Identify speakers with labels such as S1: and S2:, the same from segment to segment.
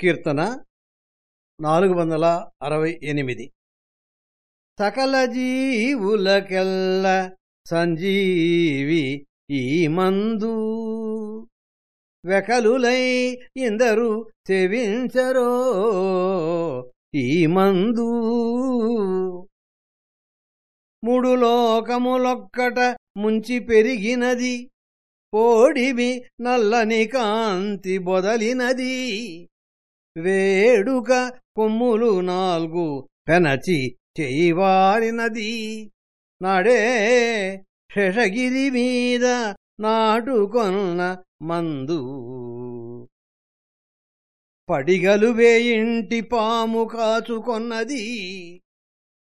S1: కీర్తన నాలుగు వందల అరవై ఎనిమిది. సకల జీవులకెల్ల సంజీవి ఈ మందు. వెకలులై ఇందరు చెవించరో ఈ మందు. మూడు లోకములొక్కట ముంచి పెరిగినది పోడివి నల్లని కాంతి బొదలినది. వేడుక కొమ్ములు నాలుగు పెనచి చేయివారినది నాడే శేషగిరి మీద నాటుకొన్న మందు. పడిగలు వేయింటి పాము కాచుకొన్నది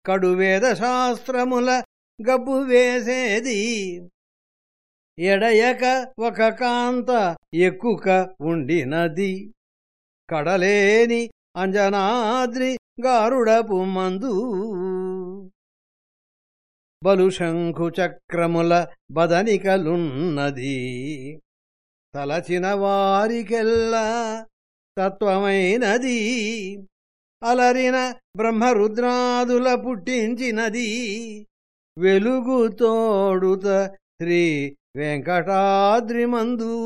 S1: కడువేద శాస్త్రముల గబ్బు వేసేది. ఎడయక ఒక కాంత ఎక్కుక ఉండినది. కడలేని అంజనాద్రి గారుడపు మందు. బలుశంఖు చక్రముల బదనికలున్నది. తలచిన వారికెల్లా తత్వమైనది. అలరిన బ్రహ్మరుద్రాదుల పుట్టించినది. వెలుగుతోడుత శ్రీ వెంకటాద్రిమందు